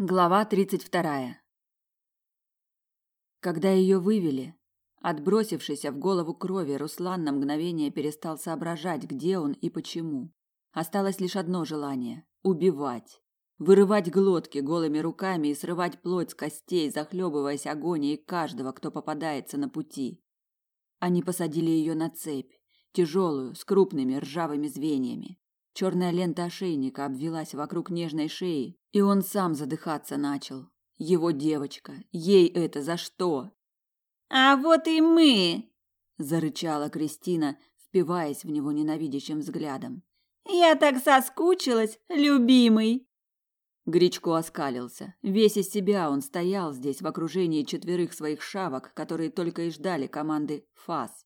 Глава тридцать вторая. Когда ее вывели, отбросившийся в голову крови, Руслан на мгновение перестал соображать, где он и почему. Осталось лишь одно желание убивать, вырывать глотки голыми руками и срывать плоть с костей, захлебываясь агонией каждого, кто попадается на пути. Они посадили ее на цепь, тяжелую, с крупными ржавыми звеньями. Черная лента ошейника обвелась вокруг нежной шеи, и он сам задыхаться начал. Его девочка. Ей это за что? А вот и мы, зарычала Кристина, впиваясь в него ненавидящим взглядом. Я так соскучилась, любимый. Гречко оскалился. Весь из себя он стоял здесь в окружении четверых своих шавок, которые только и ждали команды «Фас».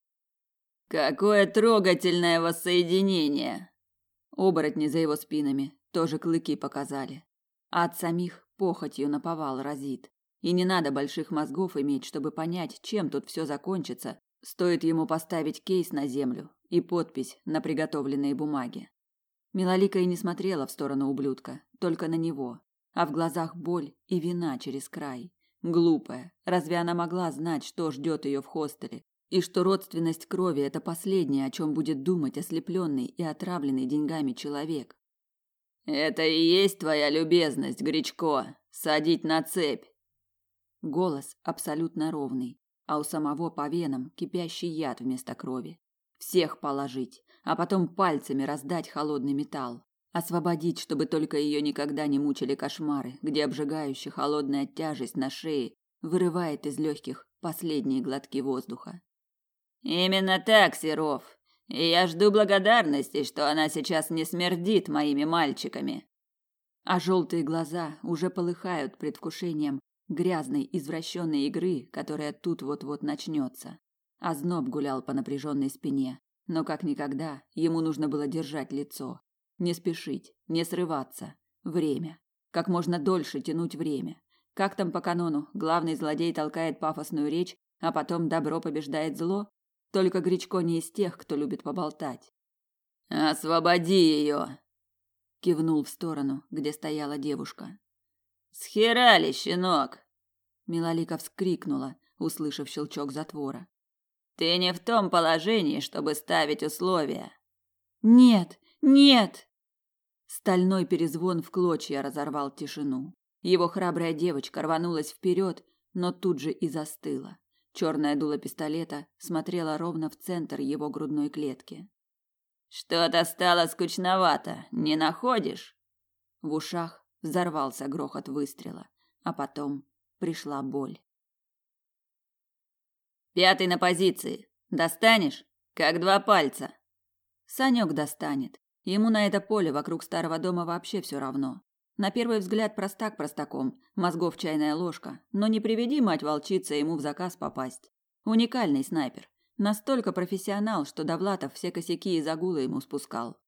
«Какое трогательное воссоединение!» Оборотни за его спинами тоже клыки показали. А от самих похотью наповал разит. И не надо больших мозгов иметь, чтобы понять, чем тут все закончится. Стоит ему поставить кейс на землю и подпись на приготовленные бумаги. Милолика и не смотрела в сторону ублюдка, только на него, а в глазах боль и вина через край. Глупая, разве она могла знать, что ждет ее в хостеле, и что родственность крови – это последнее, о чем будет думать ослепленный и отравленный деньгами человек. «Это и есть твоя любезность, Гречко, садить на цепь!» Голос абсолютно ровный, а у самого по венам кипящий яд вместо крови. Всех положить, а потом пальцами раздать холодный металл. Освободить, чтобы только ее никогда не мучили кошмары, где обжигающая холодная тяжесть на шее вырывает из легких последние глотки воздуха. Именно так, Серов. И я жду благодарности, что она сейчас не смердит моими мальчиками. А желтые глаза уже полыхают предвкушением грязной извращенной игры, которая тут вот-вот начнется. А зноб гулял по напряженной спине, но как никогда ему нужно было держать лицо, не спешить, не срываться. Время. Как можно дольше тянуть время. Как там по канону, главный злодей толкает пафосную речь, а потом добро побеждает зло? Только Гречко не из тех, кто любит поболтать. «Освободи ее!» Кивнул в сторону, где стояла девушка. «Схерали, щенок!» Милолика вскрикнула, услышав щелчок затвора. «Ты не в том положении, чтобы ставить условия!» «Нет! Нет!» Стальной перезвон в клочья разорвал тишину. Его храбрая девочка рванулась вперед, но тут же и застыла. Черное дуло пистолета смотрело ровно в центр его грудной клетки. Что-то стало скучновато, не находишь? В ушах взорвался грохот выстрела, а потом пришла боль. Пятый на позиции. Достанешь? Как два пальца. Санек достанет. Ему на это поле вокруг старого дома вообще все равно. На первый взгляд простак простаком, мозгов чайная ложка, но не приведи мать волчица ему в заказ попасть. Уникальный снайпер, настолько профессионал, что Довлатов все косяки и загулы ему спускал.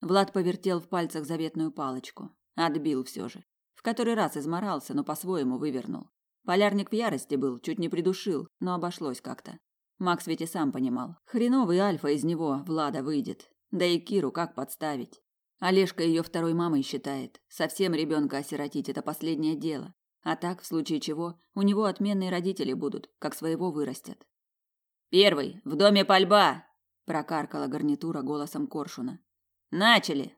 Влад повертел в пальцах заветную палочку, отбил все же. В который раз изморался, но по-своему вывернул. Полярник в ярости был, чуть не придушил, но обошлось как-то. Макс ведь и сам понимал, хреновый альфа из него Влада выйдет. Да и Киру как подставить? Олежка ее второй мамой считает. Совсем ребенка осиротить – это последнее дело. А так, в случае чего, у него отменные родители будут, как своего вырастят. «Первый, в доме пальба!» – прокаркала гарнитура голосом Коршуна. «Начали!»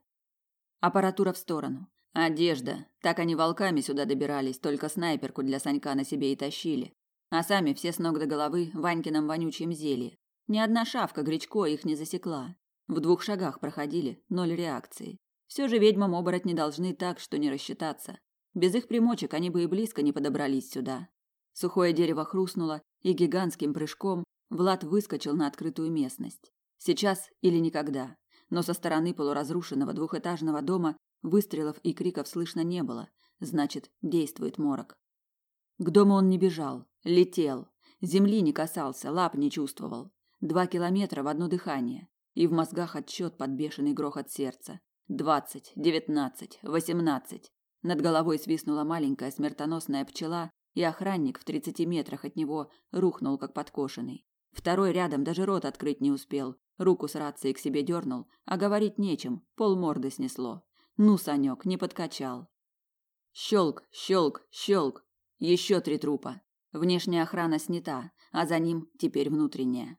Аппаратура в сторону. Одежда. Так они волками сюда добирались, только снайперку для Санька на себе и тащили. А сами все с ног до головы в Ванькином вонючем зелье. Ни одна шавка Гречко их не засекла. В двух шагах проходили, ноль реакции. Все же ведьмам оборотни должны так, что не рассчитаться. Без их примочек они бы и близко не подобрались сюда. Сухое дерево хрустнуло, и гигантским прыжком Влад выскочил на открытую местность. Сейчас или никогда. Но со стороны полуразрушенного двухэтажного дома выстрелов и криков слышно не было. Значит, действует морок. К дому он не бежал, летел. Земли не касался, лап не чувствовал. Два километра в одно дыхание и в мозгах отсчет под бешеный грохот сердца. Двадцать, девятнадцать, восемнадцать. Над головой свистнула маленькая смертоносная пчела, и охранник в тридцати метрах от него рухнул как подкошенный. Второй рядом даже рот открыть не успел, руку с рацией к себе дернул, а говорить нечем, пол морды снесло. Ну, Санек, не подкачал. Щелк, щелк, щелк. Еще три трупа. Внешняя охрана снята, а за ним теперь внутренняя.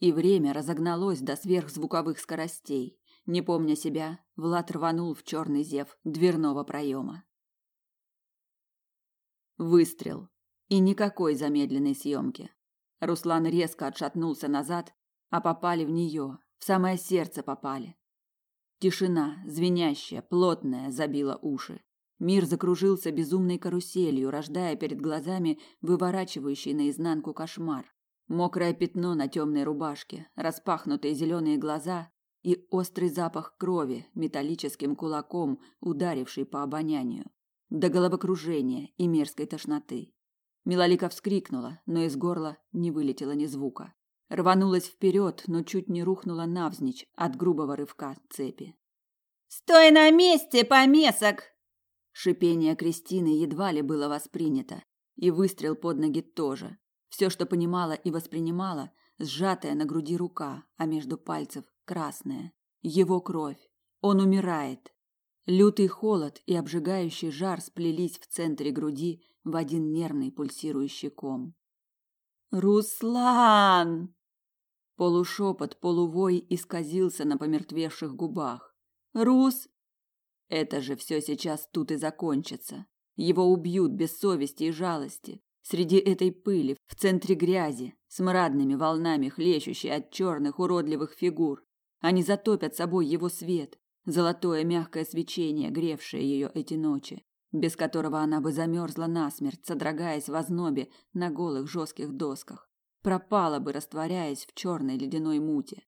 И время разогналось до сверхзвуковых скоростей. Не помня себя, Влад рванул в черный зев дверного проема. Выстрел. И никакой замедленной съемки. Руслан резко отшатнулся назад, а попали в нее, в самое сердце попали. Тишина, звенящая, плотная, забила уши. Мир закружился безумной каруселью, рождая перед глазами выворачивающий наизнанку кошмар. Мокрое пятно на темной рубашке, распахнутые зеленые глаза и острый запах крови, металлическим кулаком ударивший по обонянию, до головокружения и мерзкой тошноты. Милолика вскрикнула, но из горла не вылетело ни звука. Рванулась вперед, но чуть не рухнула навзничь от грубого рывка цепи. «Стой на месте, помесок!» Шипение Кристины едва ли было воспринято, и выстрел под ноги тоже. Все, что понимала и воспринимала, сжатая на груди рука, а между пальцев красная. Его кровь. Он умирает. Лютый холод и обжигающий жар сплелись в центре груди в один нервный пульсирующий ком. «Руслан!» Полушепот, полувой исказился на помертвевших губах. «Рус!» Это же все сейчас тут и закончится. Его убьют без совести и жалости. Среди этой пыли, в центре грязи, с мрадными волнами, хлещущей от черных уродливых фигур. Они затопят собой его свет, золотое мягкое свечение, гревшее ее эти ночи, без которого она бы замерзла насмерть, содрогаясь в ознобе на голых жестких досках, пропала бы, растворяясь в черной ледяной муте.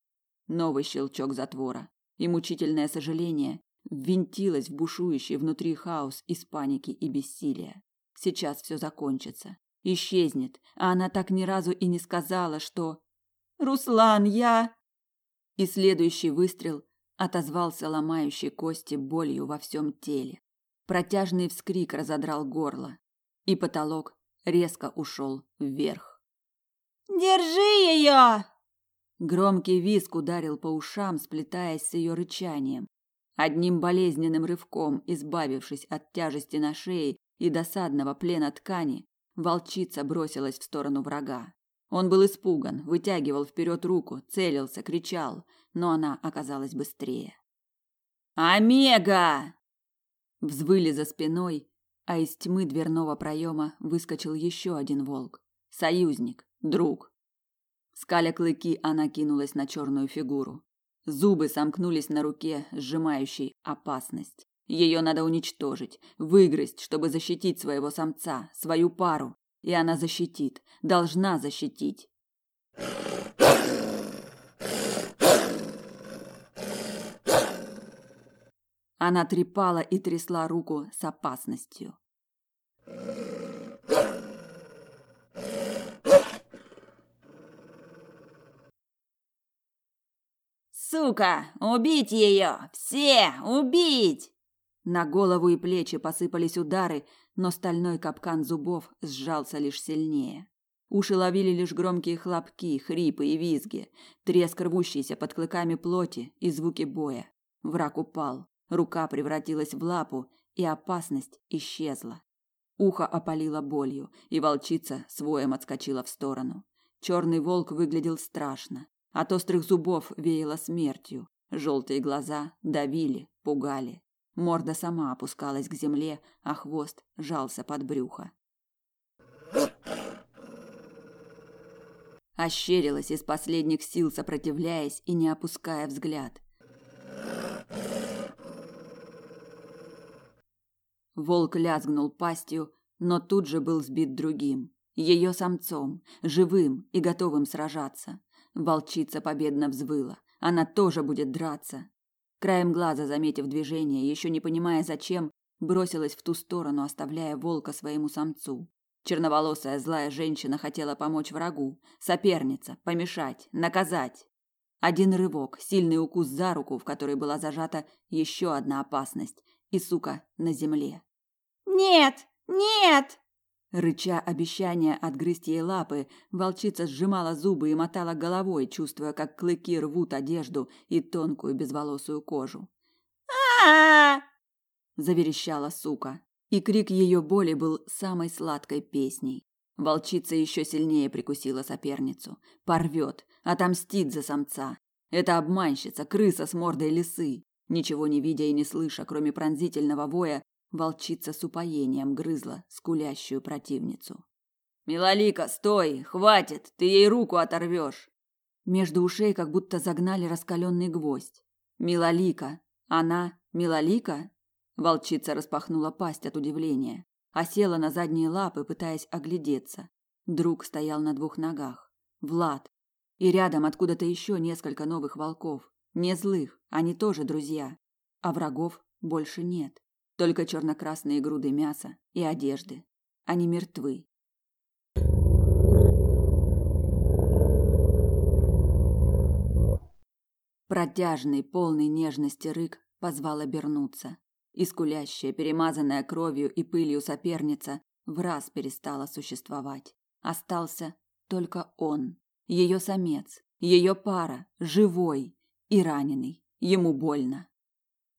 Новый щелчок затвора, и мучительное сожаление ввинтилось в бушующий внутри хаос из паники и бессилия. Сейчас все закончится, исчезнет, а она так ни разу и не сказала, что «Руслан, я...» И следующий выстрел отозвался ломающей кости болью во всем теле. Протяжный вскрик разодрал горло, и потолок резко ушел вверх. «Держи ее!» Громкий визг ударил по ушам, сплетаясь с ее рычанием. Одним болезненным рывком, избавившись от тяжести на шее и досадного плена ткани, волчица бросилась в сторону врага. Он был испуган, вытягивал вперед руку, целился, кричал, но она оказалась быстрее. «Омега!» Взвыли за спиной, а из тьмы дверного проема выскочил еще один волк. Союзник, друг. Скаля клыки, она кинулась на черную фигуру. Зубы сомкнулись на руке, сжимающей опасность. Ее надо уничтожить, выгрызть, чтобы защитить своего самца, свою пару. И она защитит, должна защитить. Она трепала и трясла руку с опасностью. «Сука! Убить ее! Все! Убить!» На голову и плечи посыпались удары, но стальной капкан зубов сжался лишь сильнее. Уши ловили лишь громкие хлопки, хрипы и визги, треск рвущейся под клыками плоти и звуки боя. Враг упал, рука превратилась в лапу, и опасность исчезла. Ухо опалило болью, и волчица с воем отскочила в сторону. Черный волк выглядел страшно. От острых зубов веяло смертью. Желтые глаза давили, пугали. Морда сама опускалась к земле, а хвост жался под брюхо. Ощерилась из последних сил, сопротивляясь и не опуская взгляд. Волк лязгнул пастью, но тут же был сбит другим, ее самцом, живым и готовым сражаться. Волчица победно взвыла. Она тоже будет драться. Краем глаза, заметив движение, еще не понимая зачем, бросилась в ту сторону, оставляя волка своему самцу. Черноволосая злая женщина хотела помочь врагу, соперница, помешать, наказать. Один рывок, сильный укус за руку, в которой была зажата еще одна опасность, и сука на земле. «Нет! Нет!» Рыча обещания отгрызть ей лапы, волчица сжимала зубы и мотала головой, чувствуя, как клыки рвут одежду и тонкую безволосую кожу. -а, заверещала сука. И крик ее боли был самой сладкой песней. Волчица еще сильнее прикусила соперницу. Порвет, отомстит за самца. Это обманщица, крыса с мордой лисы. Ничего не видя и не слыша, кроме пронзительного воя, волчица с упоением грызла скулящую противницу. «Милолика, стой! Хватит! Ты ей руку оторвешь!» Между ушей как будто загнали раскаленный гвоздь. «Милолика! Она Милолика?» Волчица распахнула пасть от удивления, а села на задние лапы, пытаясь оглядеться. Друг стоял на двух ногах. Влад. И рядом откуда-то еще несколько новых волков. Не злых, они тоже друзья. А врагов больше нет. Только черно-красные груды мяса и одежды. Они мертвы. Протяжный, полный нежности рык позвал обернуться. И перемазанная кровью и пылью соперница в раз перестала существовать. Остался только он, ее самец, ее пара, живой и раненый. Ему больно.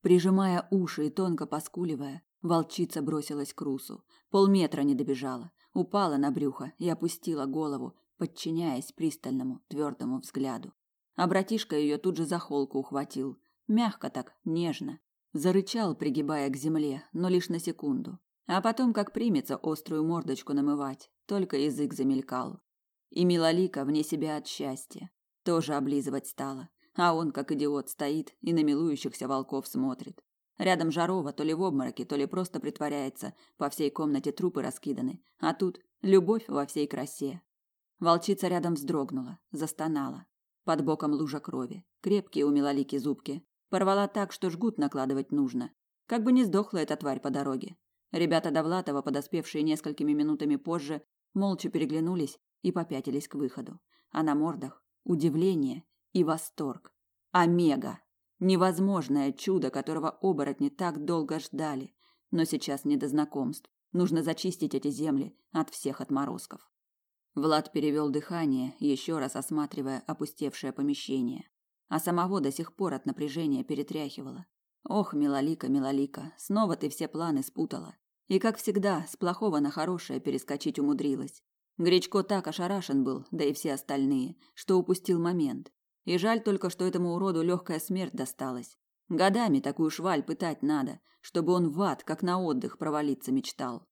Прижимая уши и тонко поскуливая, волчица бросилась к Русу. Полметра не добежала, упала на брюхо и опустила голову, подчиняясь пристальному, твердому взгляду. А братишка ее тут же за холку ухватил. Мягко так, нежно. Зарычал, пригибая к земле, но лишь на секунду. А потом, как примется острую мордочку намывать, только язык замелькал. И Милолика вне себя от счастья. Тоже облизывать стала. А он, как идиот, стоит и на милующихся волков смотрит. Рядом Жарова то ли в обмороке, то ли просто притворяется. По всей комнате трупы раскиданы. А тут любовь во всей красе. Волчица рядом вздрогнула, застонала. Под боком лужа крови. Крепкие у Милолики зубки. Порвала так, что жгут накладывать нужно. Как бы не сдохла эта тварь по дороге. Ребята Довлатова, подоспевшие несколькими минутами позже, молча переглянулись и попятились к выходу. А на мордах удивление и восторг. Омега! Невозможное чудо, которого оборотни так долго ждали. Но сейчас не до знакомств. Нужно зачистить эти земли от всех отморозков. Влад перевел дыхание, еще раз осматривая опустевшее помещение, а самого до сих пор от напряжения перетряхивало. Ох, милолика, милолика, снова ты все планы спутала. И как всегда, с плохого на хорошее перескочить умудрилась. Гречко так ошарашен был, да и все остальные, что упустил момент. И жаль только, что этому уроду легкая смерть досталась. Годами такую шваль пытать надо, чтобы он в ад, как на отдых, провалиться мечтал.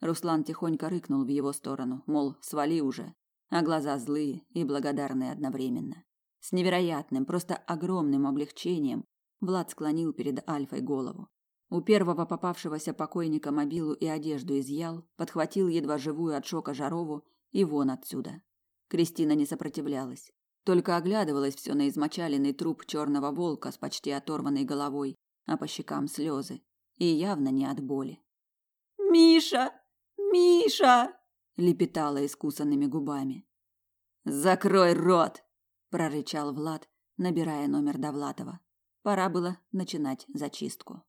Руслан тихонько рыкнул в его сторону, мол, свали уже, а глаза злые и благодарные одновременно. С невероятным, просто огромным облегчением Влад склонил перед Альфой голову. У первого попавшегося покойника мобилу и одежду изъял, подхватил едва живую от шока Жарову и вон отсюда. Кристина не сопротивлялась, только оглядывалась все на измочаленный труп черного волка с почти оторванной головой, а по щекам слезы, и явно не от боли. «Миша!» Миша!» – лепетала искусанными губами. «Закрой рот!» – прорычал Влад, набирая номер Довлатова. Пора было начинать зачистку.